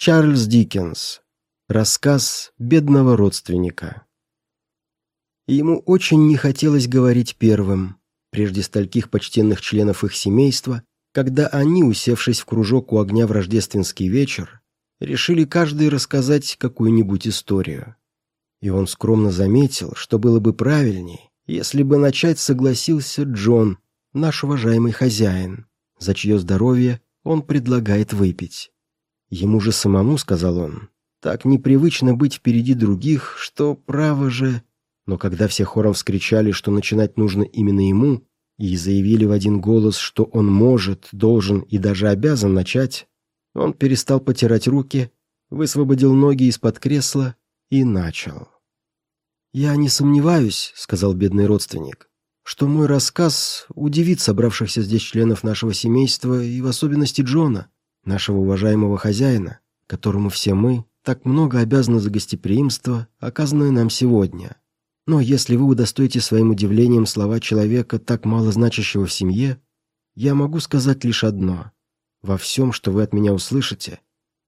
Чарльз Диккенс. Рассказ бедного родственника. Ему очень не хотелось говорить первым, прежде стольких почтенных членов их семейства, когда они, усевшись в кружок у огня в рождественский вечер, решили каждый рассказать какую-нибудь историю. И он скромно заметил, что было бы правильней, если бы начать согласился Джон, наш уважаемый хозяин, за чье здоровье он предлагает выпить. Ему же самому, сказал он, так непривычно быть впереди других, что право же... Но когда все хором вскричали, что начинать нужно именно ему, и заявили в один голос, что он может, должен и даже обязан начать, он перестал потирать руки, высвободил ноги из-под кресла и начал. «Я не сомневаюсь», — сказал бедный родственник, «что мой рассказ удивит собравшихся здесь членов нашего семейства и в особенности Джона, нашего уважаемого хозяина, которому все мы так много обязаны за гостеприимство, оказанное нам сегодня. Но если вы удостоите своим удивлением слова человека, так мало значащего в семье, я могу сказать лишь одно. Во всем, что вы от меня услышите,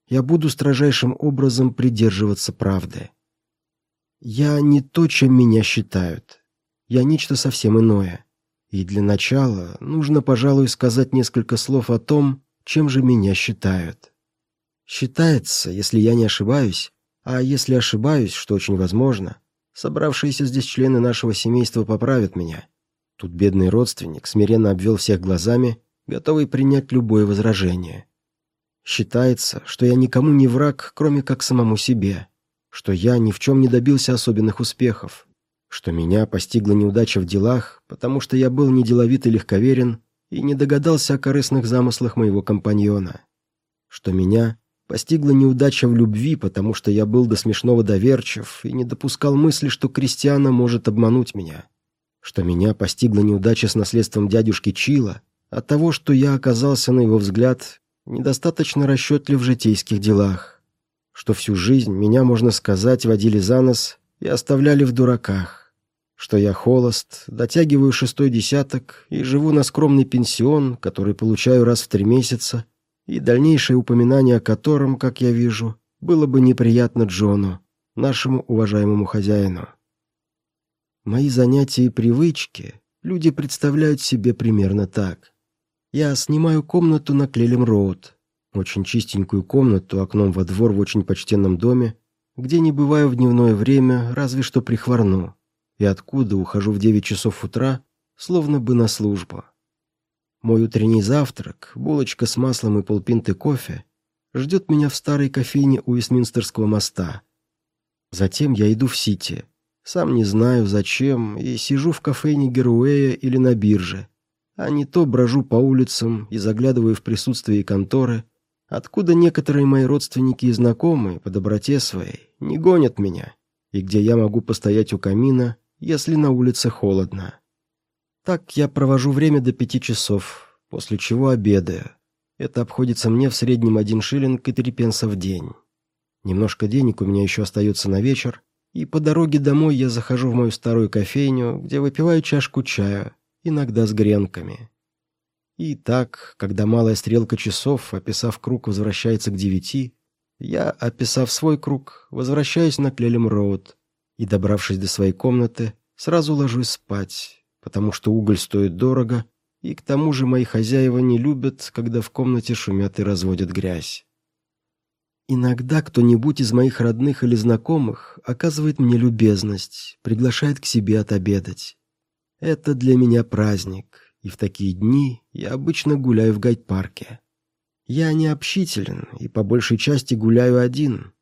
я буду строжайшим образом придерживаться правды. Я не то, чем меня считают. Я нечто совсем иное. И для начала нужно, пожалуй, сказать несколько слов о том, чем же меня считают. Считается, если я не ошибаюсь, а если ошибаюсь, что очень возможно, собравшиеся здесь члены нашего семейства поправят меня. Тут бедный родственник смиренно обвел всех глазами, готовый принять любое возражение. Считается, что я никому не враг, кроме как самому себе, что я ни в чем не добился особенных успехов, что меня постигла неудача в делах, потому что я был неделовит и легковерен и не догадался о корыстных замыслах моего компаньона, что меня Постигла неудача в любви, потому что я был до смешного доверчив и не допускал мысли, что Кристиана может обмануть меня. Что меня постигла неудача с наследством дядюшки Чила от того, что я оказался, на его взгляд, недостаточно расчетлив в житейских делах. Что всю жизнь меня, можно сказать, водили за нос и оставляли в дураках. Что я холост, дотягиваю шестой десяток и живу на скромный пенсион, который получаю раз в три месяца, и дальнейшее упоминание о котором, как я вижу, было бы неприятно Джону, нашему уважаемому хозяину. Мои занятия и привычки люди представляют себе примерно так. Я снимаю комнату на Клелем-Роуд, очень чистенькую комнату окном во двор в очень почтенном доме, где не бываю в дневное время, разве что прихворну, и откуда ухожу в девять часов утра, словно бы на службу. Мой утренний завтрак, булочка с маслом и полпинты кофе, ждет меня в старой кофейне у Вестминстерского моста. Затем я иду в Сити. Сам не знаю, зачем, и сижу в кофейне Геруэя или на бирже. А не то брожу по улицам и заглядываю в присутствие конторы, откуда некоторые мои родственники и знакомые по доброте своей не гонят меня, и где я могу постоять у камина, если на улице холодно. Так я провожу время до пяти часов, после чего обедаю. Это обходится мне в среднем один шиллинг и три пенса в день. Немножко денег у меня еще остается на вечер, и по дороге домой я захожу в мою старую кофейню, где выпиваю чашку чая, иногда с гренками. И так, когда малая стрелка часов, описав круг, возвращается к девяти, я, описав свой круг, возвращаюсь на Клелем-Роуд и, добравшись до своей комнаты, сразу ложусь спать, потому что уголь стоит дорого, и к тому же мои хозяева не любят, когда в комнате шумят и разводят грязь. Иногда кто-нибудь из моих родных или знакомых оказывает мне любезность, приглашает к себе отобедать. Это для меня праздник, и в такие дни я обычно гуляю в гайд-парке. Я не общителен и по большей части гуляю один.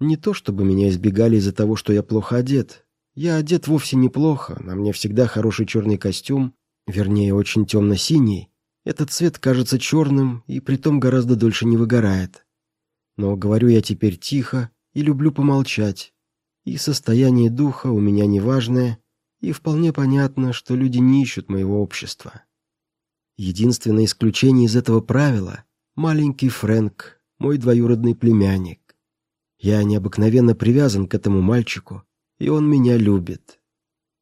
Не то чтобы меня избегали из-за того, что я плохо одет, я одет вовсе неплохо, на мне всегда хороший черный костюм, вернее, очень темно-синий. Этот цвет кажется черным и притом гораздо дольше не выгорает. Но говорю я теперь тихо и люблю помолчать. И состояние духа у меня неважное, и вполне понятно, что люди не ищут моего общества. Единственное исключение из этого правила — маленький Фрэнк, мой двоюродный племянник. Я необыкновенно привязан к этому мальчику, и он меня любит.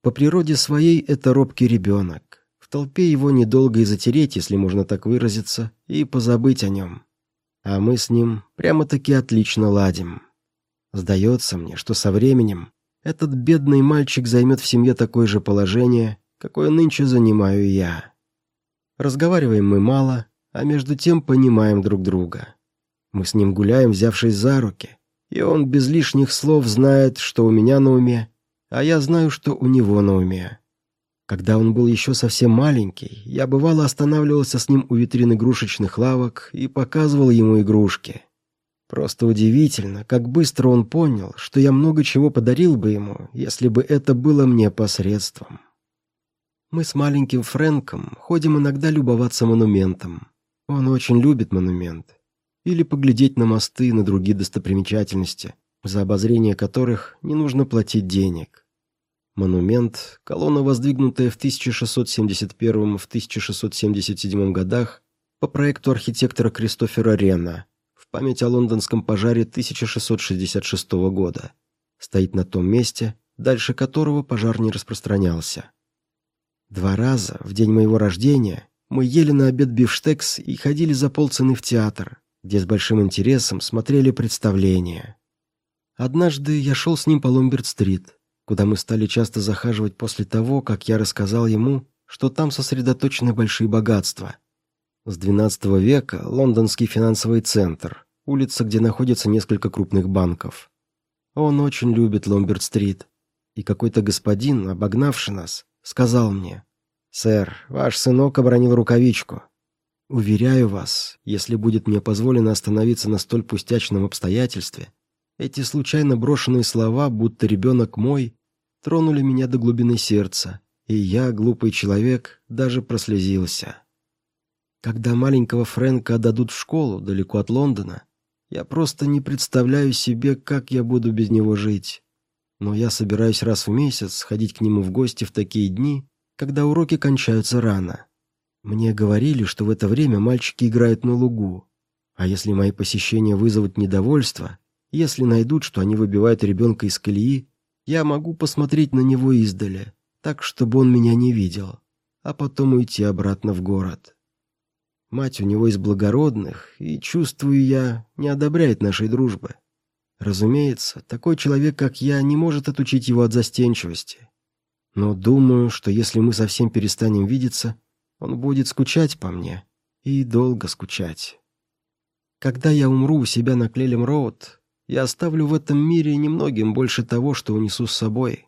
По природе своей это робкий ребенок. В толпе его недолго и затереть, если можно так выразиться, и позабыть о нем. а мы с ним прямо-таки отлично ладим. Сдается мне, что со временем этот бедный мальчик займет в семье такое же положение, какое нынче занимаю я. Разговариваем мы мало, а между тем понимаем друг друга. Мы с ним гуляем, взявшись за руки, и он без лишних слов знает, что у меня на уме, а я знаю, что у него на уме. Когда он был еще совсем маленький, я бывало останавливался с ним у витрин игрушечных лавок и показывал ему игрушки. Просто удивительно, как быстро он понял, что я много чего подарил бы ему, если бы это было мне посредством. Мы с маленьким Фрэнком ходим иногда любоваться монументом. Он очень любит монумент. Или поглядеть на мосты, на другие достопримечательности, за обозрение которых не нужно платить денег. Монумент, колонна, воздвигнутая в 1671-1677 годах по проекту архитектора Кристофера Рена в память о лондонском пожаре 1666 года, стоит на том месте, дальше которого пожар не распространялся. Два раза в день моего рождения мы ели на обед бифштекс и ходили за полцены в театр, где с большим интересом смотрели представления. Однажды я шел с ним по Ломберт-стрит куда мы стали часто захаживать после того, как я рассказал ему, что там сосредоточены большие богатства. С XII века лондонский финансовый центр, улица, где находится несколько крупных банков. Он очень любит Ломберт-стрит. И какой-то господин, обогнавший нас, сказал мне, «Сэр, ваш сынок обронил рукавичку. Уверяю вас, если будет мне позволено остановиться на столь пустячном обстоятельстве, эти случайно брошенные слова, будто ребенок мой, тронули меня до глубины сердца, и я, глупый человек, даже прослезился. Когда маленького Фрэнка отдадут в школу далеко от Лондона, я просто не представляю себе, как я буду без него жить. Но я собираюсь раз в месяц сходить к нему в гости в такие дни, когда уроки кончаются рано. Мне говорили, что в это время мальчики играют на лугу. А если мои посещения вызовут недовольство, если найдут, что они выбивают ребенка из колеи, я могу посмотреть на него издали, так, чтобы он меня не видел, а потом уйти обратно в город. Мать у него из благородных, и, чувствую я, не одобряет нашей дружбы. Разумеется, такой человек, как я, не может отучить его от застенчивости. Но думаю, что если мы совсем перестанем видеться, он будет скучать по мне, и долго скучать. Когда я умру у себя на Клелем-Роуд, я оставлю в этом мире немногим больше того, что унесу с собой.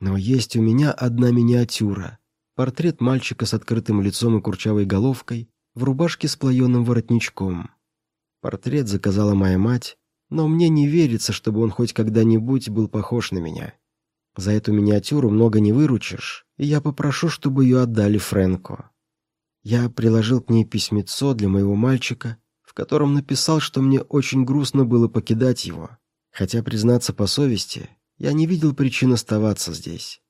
Но есть у меня одна миниатюра. Портрет мальчика с открытым лицом и курчавой головкой, в рубашке с плоеным воротничком. Портрет заказала моя мать, но мне не верится, чтобы он хоть когда-нибудь был похож на меня. За эту миниатюру много не выручишь, я попрошу, чтобы ее отдали Фрэнку. Я приложил к ней письмецо для моего мальчика в котором написал, что мне очень грустно было покидать его, хотя, признаться по совести, я не видел причин оставаться здесь.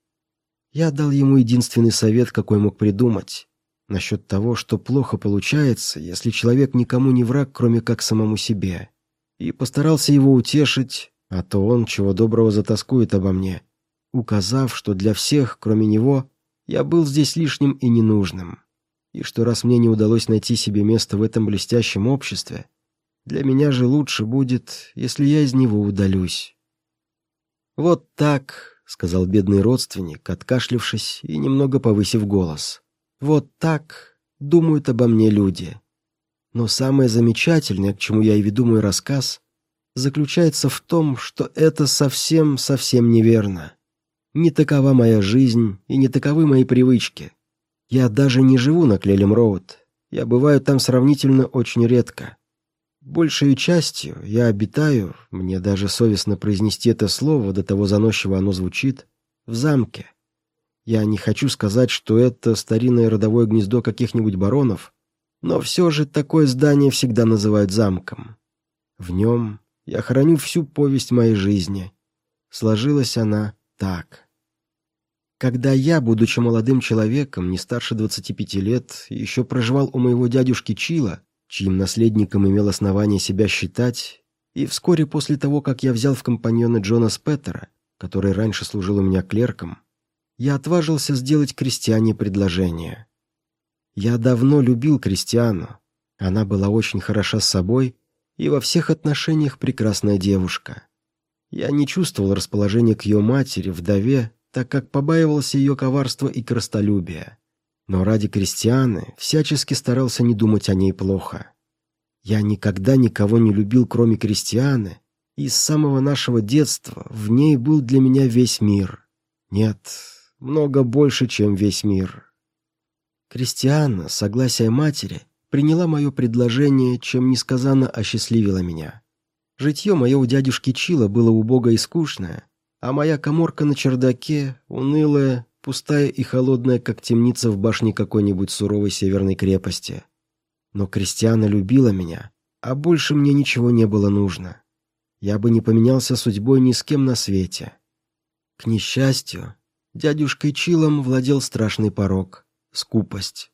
Я дал ему единственный совет, какой мог придумать, насчет того, что плохо получается, если человек никому не враг, кроме как самому себе, и постарался его утешить, а то он, чего доброго, затаскует обо мне, указав, что для всех, кроме него, я был здесь лишним и ненужным и что раз мне не удалось найти себе место в этом блестящем обществе, для меня же лучше будет, если я из него удалюсь. «Вот так», — сказал бедный родственник, откашлившись и немного повысив голос. «Вот так думают обо мне люди. Но самое замечательное, к чему я и веду мой рассказ, заключается в том, что это совсем-совсем неверно. Не такова моя жизнь и не таковы мои привычки. Я даже не живу на Клелем-Роуд. Я бываю там сравнительно очень редко. Большей частью я обитаю, мне даже совестно произнести это слово, до того заносчиво оно звучит, в замке. Я не хочу сказать, что это старинное родовое гнездо каких-нибудь баронов, но все же такое здание всегда называют замком. В нем я храню всю повесть моей жизни. Сложилась она так. Когда я, будучи молодым человеком, не старше 25 лет, еще проживал у моего дядюшки Чила, чьим наследником имел основание себя считать, и вскоре после того, как я взял в компаньоны Джона Спеттера, который раньше служил у меня клерком, я отважился сделать крестьяне предложение. Я давно любил крестьяну. Она была очень хороша с собой и во всех отношениях прекрасная девушка. Я не чувствовал расположения к ее матери, вдове, так как побаивался ее коварства и крастолюбия. Но ради крестьяны всячески старался не думать о ней плохо. Я никогда никого не любил, кроме крестьяны, и с самого нашего детства в ней был для меня весь мир. Нет, много больше, чем весь мир. Кристиана, согласие матери, приняла мое предложение, чем несказанно осчастливила меня. Житье мое у дядюшки Чила было убогое и скучное, а моя коморка на чердаке, унылая, пустая и холодная, как темница в башне какой-нибудь суровой северной крепости. Но Кристиана любила меня, а больше мне ничего не было нужно. Я бы не поменялся судьбой ни с кем на свете. К несчастью, дядюшкой Чилом владел страшный порог — скупость.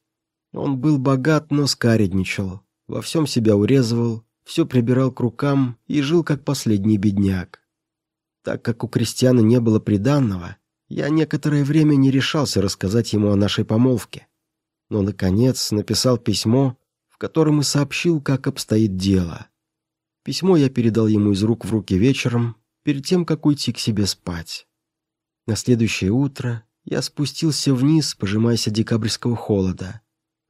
Он был богат, но скаредничал, во всем себя урезывал, все прибирал к рукам и жил как последний бедняк. Так как у крестьяна не было приданного, я некоторое время не решался рассказать ему о нашей помолвке. Но, наконец, написал письмо, в котором и сообщил, как обстоит дело. Письмо я передал ему из рук в руки вечером, перед тем, как уйти к себе спать. На следующее утро я спустился вниз, пожимаясь декабрьского холода.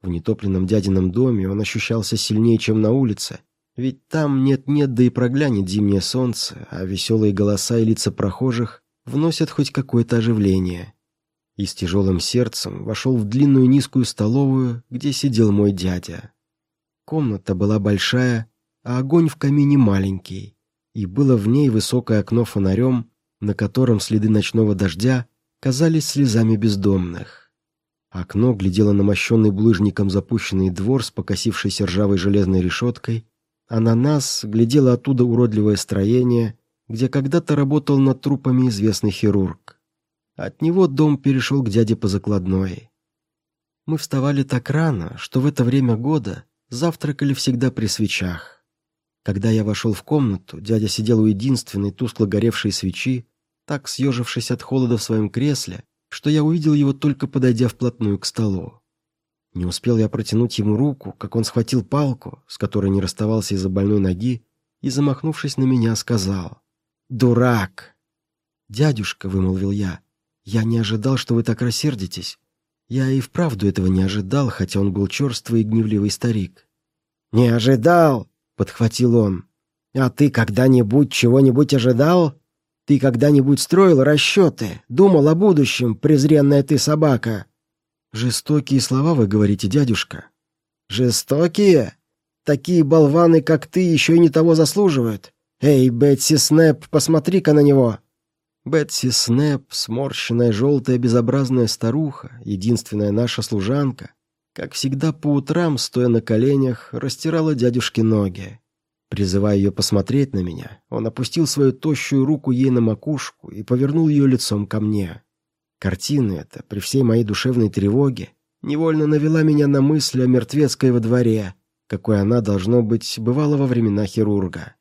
В нетопленном дядином доме он ощущался сильнее, чем на улице, ведь там нет-нет, да и проглянет зимнее солнце, а веселые голоса и лица прохожих вносят хоть какое-то оживление. И с тяжелым сердцем вошел в длинную низкую столовую, где сидел мой дядя. Комната была большая, а огонь в камине маленький, и было в ней высокое окно фонарем, на котором следы ночного дождя казались слезами бездомных. Окно глядело на мощенный булыжником запущенный двор с покосившейся ржавой железной решеткой а на нас глядело оттуда уродливое строение, где когда-то работал над трупами известный хирург. От него дом перешел к дяде по закладной. Мы вставали так рано, что в это время года завтракали всегда при свечах. Когда я вошел в комнату, дядя сидел у единственной тускло горевшей свечи, так съежившись от холода в своем кресле, что я увидел его только подойдя вплотную к столу. Не успел я протянуть ему руку, как он схватил палку, с которой не расставался из-за больной ноги, и, замахнувшись на меня, сказал «Дурак!» «Дядюшка», — вымолвил я, — «я не ожидал, что вы так рассердитесь. Я и вправду этого не ожидал, хотя он был черствый и гневливый старик». «Не ожидал!» — подхватил он. «А ты когда-нибудь чего-нибудь ожидал? Ты когда-нибудь строил расчеты, думал о будущем, презренная ты собака?» «Жестокие слова вы говорите, дядюшка». «Жестокие? Такие болваны, как ты, еще и не того заслуживают. Эй, Бетси Снэп, посмотри-ка на него!» Бетси Снэп, сморщенная, желтая, безобразная старуха, единственная наша служанка, как всегда по утрам, стоя на коленях, растирала дядюшке ноги. Призывая ее посмотреть на меня, он опустил свою тощую руку ей на макушку и повернул ее лицом ко мне. Картина эта, при всей моей душевной тревоге, невольно навела меня на мысль о мертвецкой во дворе, какой она, должно быть, бывала во времена хирурга.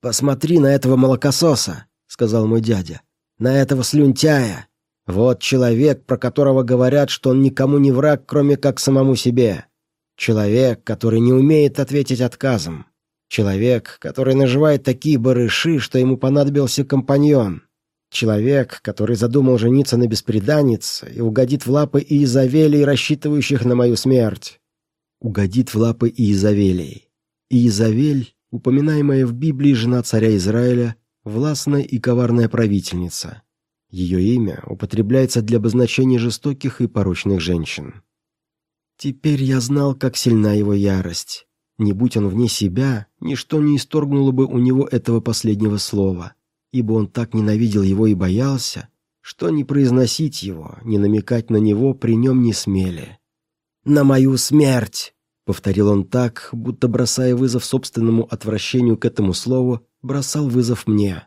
«Посмотри на этого молокососа», — сказал мой дядя, — «на этого слюнтяя. Вот человек, про которого говорят, что он никому не враг, кроме как самому себе. Человек, который не умеет ответить отказом. Человек, который наживает такие барыши, что ему понадобился компаньон. Человек, который задумал жениться на беспреданнице и угодит в лапы Иезавелей, рассчитывающих на мою смерть. Угодит в лапы Иезавелей. Иезавель, упоминаемая в Библии жена царя Израиля, властная и коварная правительница. Ее имя употребляется для обозначения жестоких и порочных женщин. Теперь я знал, как сильна его ярость. Не будь он вне себя, ничто не исторгнуло бы у него этого последнего слова ибо он так ненавидел его и боялся, что не произносить его, не намекать на него при нем не смели. «На мою смерть!» — повторил он так, будто, бросая вызов собственному отвращению к этому слову, бросал вызов мне.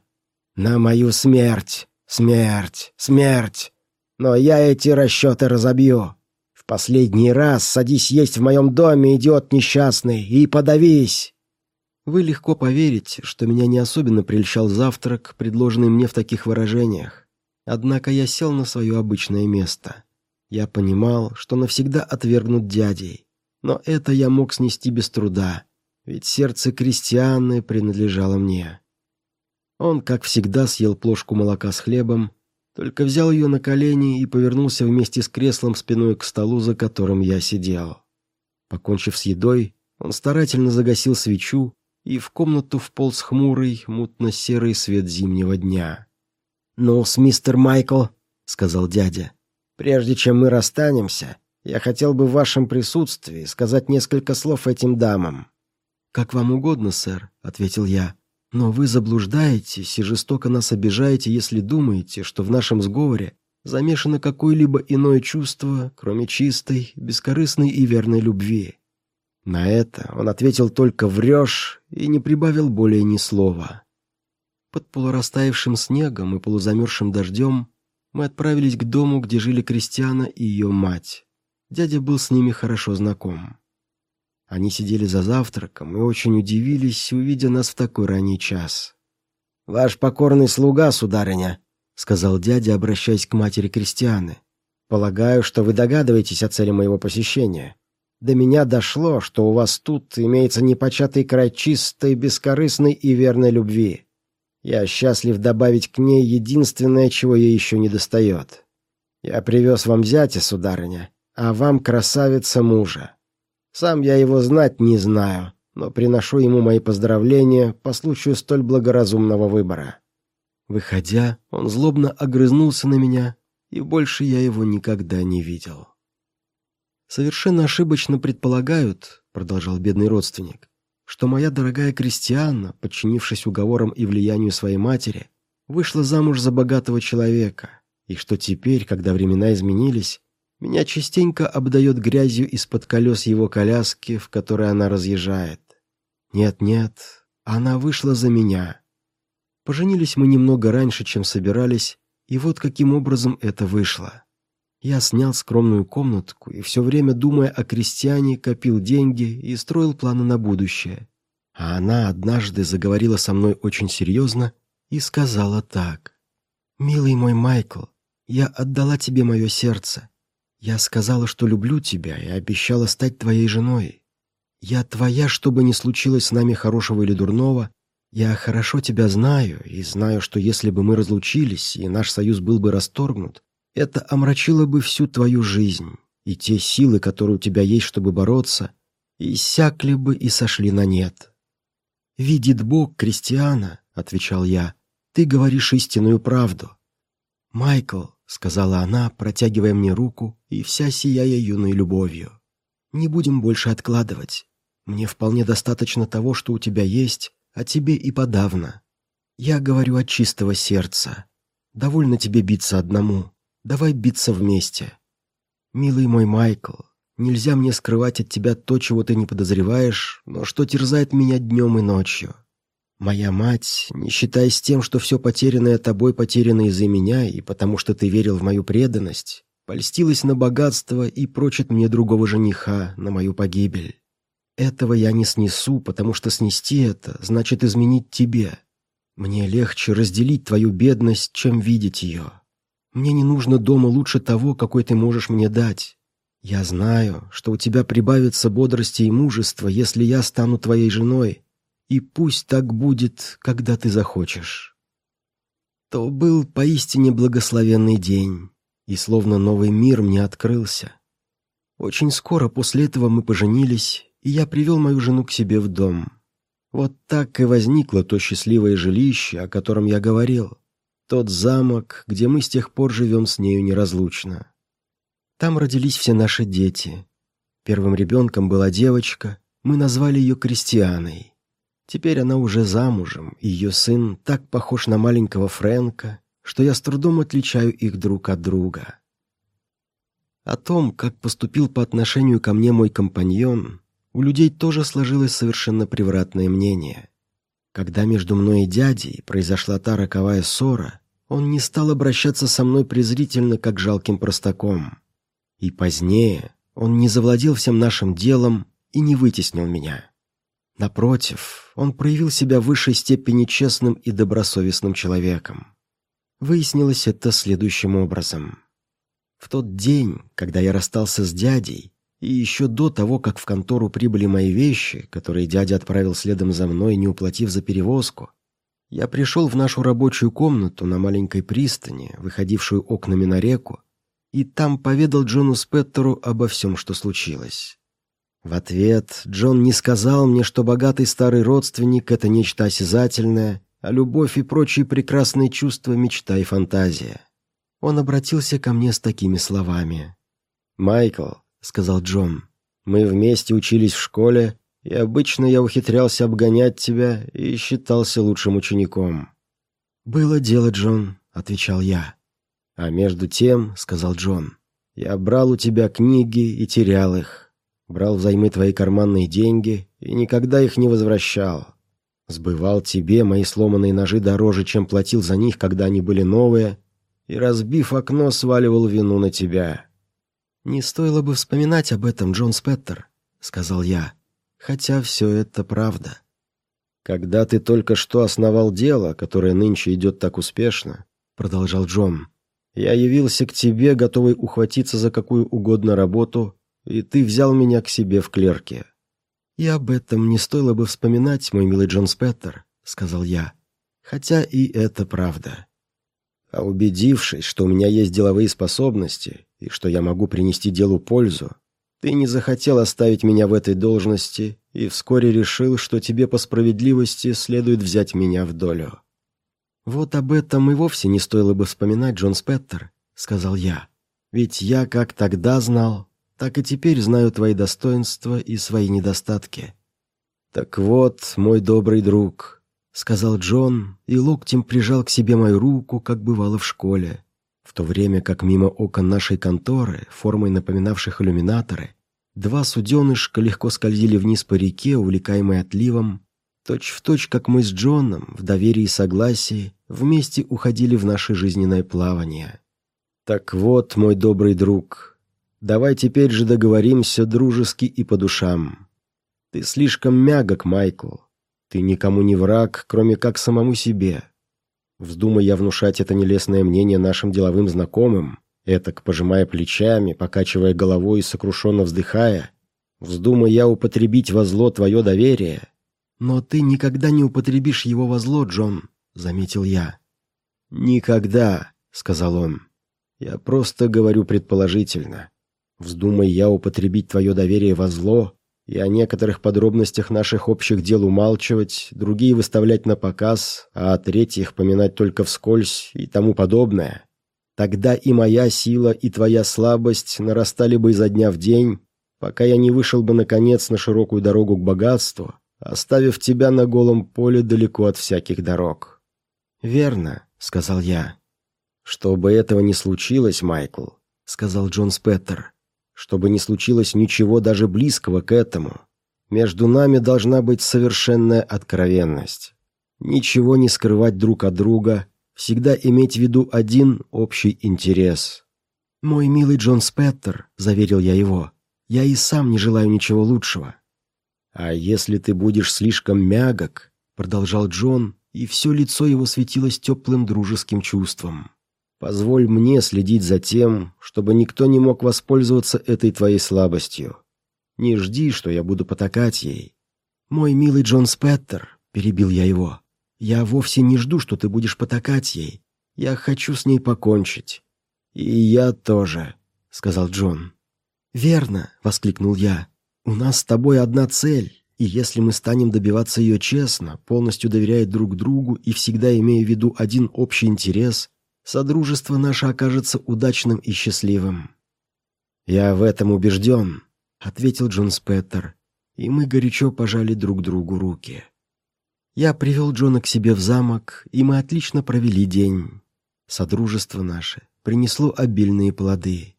«На мою смерть! Смерть! Смерть! Но я эти расчеты разобью! В последний раз садись есть в моем доме, идиот несчастный, и подавись!» Вы легко поверите, что меня не особенно прельщал завтрак, предложенный мне в таких выражениях. Однако я сел на свое обычное место. Я понимал, что навсегда отвергнут дядей. Но это я мог снести без труда. ведь сердце крестьяны принадлежало мне. Он, как всегда, съел плошку молока с хлебом, только взял ее на колени и повернулся вместе с креслом спиной к столу, за которым я сидел. Покончив с едой, он старательно загасил свечу, и в комнату вполз хмурый, мутно-серый свет зимнего дня. «Ну, с мистер Майкл», — сказал дядя, — «прежде чем мы расстанемся, я хотел бы в вашем присутствии сказать несколько слов этим дамам». «Как вам угодно, сэр», — ответил я. «Но вы заблуждаетесь и жестоко нас обижаете, если думаете, что в нашем сговоре замешано какое-либо иное чувство, кроме чистой, бескорыстной и верной любви». На это он ответил только «врешь» и не прибавил более ни слова. Под полурастаявшим снегом и полузамерзшим дождем мы отправились к дому, где жили Кристиана и ее мать. Дядя был с ними хорошо знаком. Они сидели за завтраком и очень удивились, увидя нас в такой ранний час. «Ваш покорный слуга, сударыня», — сказал дядя, обращаясь к матери Кристианы. «Полагаю, что вы догадываетесь о цели моего посещения. До меня дошло, что у вас тут имеется непочатый край чистой, бескорыстной и верной любви. Я счастлив добавить к ней единственное, чего ей еще не достает. Я привез вам зятя, сударыня, а вам красавица мужа. Сам я его знать не знаю, но приношу ему мои поздравления по случаю столь благоразумного выбора». Выходя, он злобно огрызнулся на меня, и больше я его никогда не видел. «Совершенно ошибочно предполагают», — продолжал бедный родственник, «что моя дорогая крестьяна, подчинившись уговорам и влиянию своей матери, вышла замуж за богатого человека, и что теперь, когда времена изменились, меня частенько обдает грязью из-под колес его коляски, в которой она разъезжает. Нет-нет, она вышла за меня. Поженились мы немного раньше, чем собирались, и вот каким образом это вышло. Я снял скромную комнатку и все время, думая о крестьяне, копил деньги и строил планы на будущее. А она однажды заговорила со мной очень серьезно и сказала так. «Милый мой Майкл, я отдала тебе мое сердце. Я сказала, что люблю тебя и обещала стать твоей женой. Я твоя, что бы ни случилось с нами хорошего или дурного. Я хорошо тебя знаю и знаю, что если бы мы разлучились и наш союз был бы расторгнут, это омрачило бы всю твою жизнь, и те силы, которые у тебя есть, чтобы бороться, иссякли бы и сошли на нет. «Видит Бог, Кристиана», — отвечал я, — «ты говоришь истинную правду». «Майкл», — сказала она, протягивая мне руку и вся сияя юной любовью. «Не будем больше откладывать. Мне вполне достаточно того, что у тебя есть, а тебе и подавно. Я говорю от чистого сердца. Довольно тебе биться одному. Давай биться вместе. Милый мой Майкл, нельзя мне скрывать от тебя то, чего ты не подозреваешь, но что терзает меня днем и ночью. Моя мать, не считаясь тем, что все потерянное тобой потеряно из-за меня и потому что ты верил в мою преданность, польстилась на богатство и прочит мне другого жениха на мою погибель. Этого я не снесу, потому что снести это значит изменить тебе. Мне легче разделить твою бедность, чем видеть ее. Мне не нужно дома лучше того, какой ты можешь мне дать. Я знаю, что у тебя прибавится бодрости и мужества, если я стану твоей женой, и пусть так будет, когда ты захочешь. То был поистине благословенный день, и словно новый мир мне открылся. Очень скоро после этого мы поженились, и я привел мою жену к себе в дом. Вот так и возникло то счастливое жилище, о котором я говорил. Тот замок, где мы с тех пор живем с нею неразлучно. Там родились все наши дети. Первым ребенком была девочка, мы назвали ее Кристианой. Теперь она уже замужем, и ее сын так похож на маленького Фрэнка, что я с трудом отличаю их друг от друга. О том, как поступил по отношению ко мне мой компаньон, у людей тоже сложилось совершенно превратное мнение. Когда между мной и дядей произошла та роковая ссора, он не стал обращаться со мной презрительно, как жалким простаком. И позднее он не завладел всем нашим делом и не вытеснил меня. Напротив, он проявил себя в высшей степени честным и добросовестным человеком. Выяснилось это следующим образом. В тот день, когда я расстался с дядей, И еще до того, как в контору прибыли мои вещи, которые дядя отправил следом за мной, не уплатив за перевозку, я пришел в нашу рабочую комнату на маленькой пристани, выходившую окнами на реку, и там поведал Джону Спеттеру обо всем, что случилось. В ответ Джон не сказал мне, что богатый старый родственник — это нечто осязательное, а любовь и прочие прекрасные чувства — мечта и фантазия. Он обратился ко мне с такими словами. «Майкл», — сказал Джон, — «мы вместе учились в школе, и обычно я ухитрялся обгонять тебя и считался лучшим учеником». «Было дело, Джон», — отвечал я. «А между тем», — сказал Джон, — «я брал у тебя книги и терял их, брал взаймы твои карманные деньги и никогда их не возвращал. Сбывал тебе мои сломанные ножи дороже, чем платил за них, когда они были новые, и, разбив окно, сваливал вину на тебя». «Не стоило бы вспоминать об этом, Джон Спеттер», — сказал я, — «хотя все это правда». «Когда ты только что основал дело, которое нынче идет так успешно», — продолжал Джон, — я явился к тебе, готовый ухватиться за какую угодно работу, и ты взял меня к себе в клерке. «И об этом не стоило бы вспоминать, мой милый Джон Спеттер», — сказал я. «Хотя и это правда». А убедившись, что у меня есть деловые способности и что я могу принести делу пользу, ты не захотел оставить меня в этой должности и вскоре решил, что тебе по справедливости следует взять меня в долю. «Вот об этом и вовсе не стоило бы вспоминать, Джон Спеттер», — сказал я. «Ведь я как тогда знал, так и теперь знаю твои достоинства и свои недостатки». «Так вот, мой добрый друг», — сказал Джон, и локтем прижал к себе мою руку, как бывало в школе, в то время как мимо окон нашей конторы, формой напоминавших иллюминаторы, два суденышка легко скользили вниз по реке, увлекаемые отливом, точь в точь, как мы с Джоном, в доверии и согласии, вместе уходили в наше жизненное плавание. Так вот, мой добрый друг, давай теперь же договоримся дружески и по душам. Ты слишком мягок, Майкл. Ты никому не враг, кроме как самому себе. Вздумай я внушать это нелестное мнение нашим деловым знакомым, этак пожимая плечами, покачивая головой и сокрушенно вздыхая, вздумай я употребить во зло твое доверие. Но ты никогда не употребишь его во зло, Джон, — заметил я. «Никогда», — сказал он. «Я просто говорю предположительно. Вздумай я употребить твое доверие во зло и о некоторых подробностях наших общих дел умалчивать, другие выставлять на показ, а о третьих поминать только вскользь и тому подобное. Тогда и моя сила, и твоя слабость нарастали бы изо дня в день, пока я не вышел бы, наконец, на широкую дорогу к богатству, оставив тебя на голом поле далеко от всяких дорог». «Верно», — сказал я. «Чтобы этого не случилось, Майкл», — сказал Джон Спеттер, «чтобы не случилось ничего даже близкого к этому, между нами должна быть совершенная откровенность. Ничего не скрывать друг от друга, всегда иметь в виду один общий интерес». «Мой милый Джон Спеттер», — заверил я его, — «я и сам не желаю ничего лучшего». «А если ты будешь слишком мягок», — продолжал Джон, и все лицо его светилось теплым дружеским чувством. «Позволь мне следить за тем, чтобы никто не мог воспользоваться этой твоей слабостью. Не жди, что я буду потакать ей». «Мой милый Джон Спеттер», — перебил я его, — «я вовсе не жду, что ты будешь потакать ей. Я хочу с ней покончить». «И я тоже», — сказал Джон. «Верно», — воскликнул я. «У нас с тобой одна цель. И если мы станем добиваться ее честно, полностью доверяя друг другу и всегда имея в виду один общий интерес, содружество наше окажется удачным и счастливым. «Я в этом убежден», — ответил Джон Спеттер, и мы горячо пожали друг другу руки. Я привел Джона к себе в замок, и мы отлично провели день. Содружество наше принесло обильные плоды.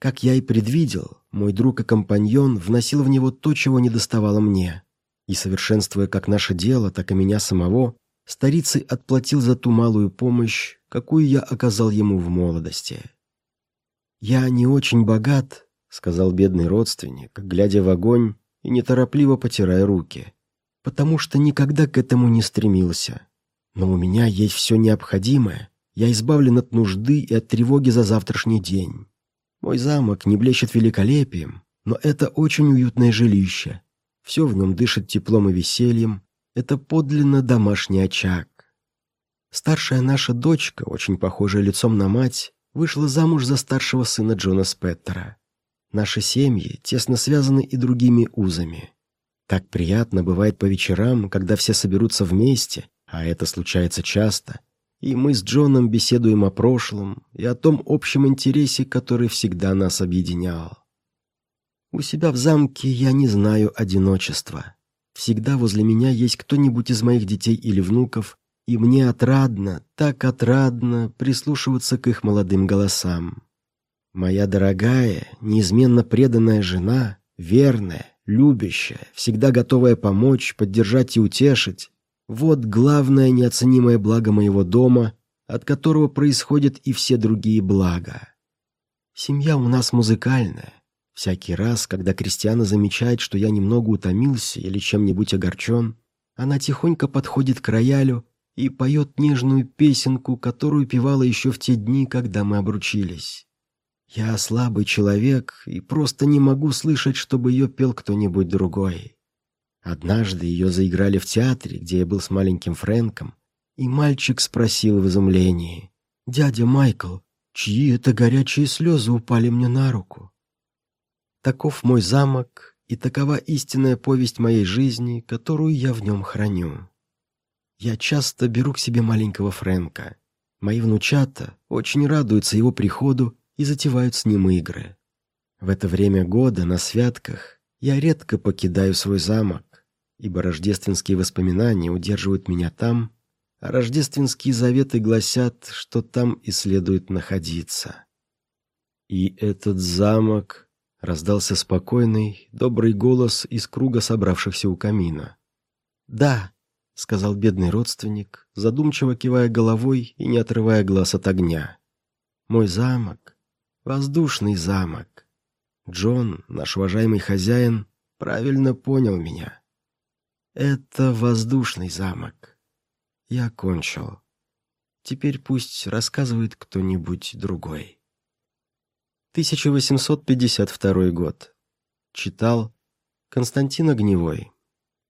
Как я и предвидел, мой друг и компаньон вносил в него то, чего не доставало мне. И, совершенствуя как наше дело, так и меня самого, старицей отплатил за ту малую помощь, какую я оказал ему в молодости. «Я не очень богат», — сказал бедный родственник, глядя в огонь и неторопливо потирая руки, «потому что никогда к этому не стремился. Но у меня есть все необходимое, я избавлен от нужды и от тревоги за завтрашний день. Мой замок не блещет великолепием, Но это очень уютное жилище. Все в нем дышит теплом и весельем. Это подлинно домашний очаг. Старшая наша дочка, очень похожая лицом на мать, вышла замуж за старшего сына Джона Спеттера. Наши семьи тесно связаны и другими узами. Так приятно бывает по вечерам, когда все соберутся вместе, а это случается часто, и мы с Джоном беседуем о прошлом и о том общем интересе, который всегда нас объединял. У себя в замке я не знаю одиночества. Всегда возле меня есть кто-нибудь из моих детей или внуков, и мне отрадно, так отрадно прислушиваться к их молодым голосам. Моя дорогая, неизменно преданная жена, верная, любящая, всегда готовая помочь, поддержать и утешить, вот главное неоценимое благо моего дома, от которого происходят и все другие блага. Семья у нас музыкальная. Всякий раз, когда Кристиана замечает, что я немного утомился или чем-нибудь огорчен, она тихонько подходит к роялю и поет нежную песенку, которую певала еще в те дни, когда мы обручились. Я слабый человек и просто не могу слышать, чтобы ее пел кто-нибудь другой. Однажды ее заиграли в театре, где я был с маленьким Фрэнком, и мальчик спросил в изумлении, «Дядя Майкл, чьи это горячие слезы упали мне на руку?» Таков мой замок, и такова истинная повесть моей жизни, которую я в нем храню. Я часто беру к себе маленького Фрэнка. Мои внучата очень радуются его приходу и затевают с ним игры. В это время года на святках я редко покидаю свой замок, ибо рождественские воспоминания удерживают меня там, а рождественские заветы гласят, что там и следует находиться. И этот замок раздался спокойный, добрый голос из круга собравшихся у камина. «Да», — сказал бедный родственник, задумчиво кивая головой и не отрывая глаз от огня. «Мой замок, воздушный замок. Джон, наш уважаемый хозяин, правильно понял меня». Это воздушный замок. Я кончил. Теперь пусть рассказывает кто-нибудь другой. 1852 год. Читал Константин Огневой.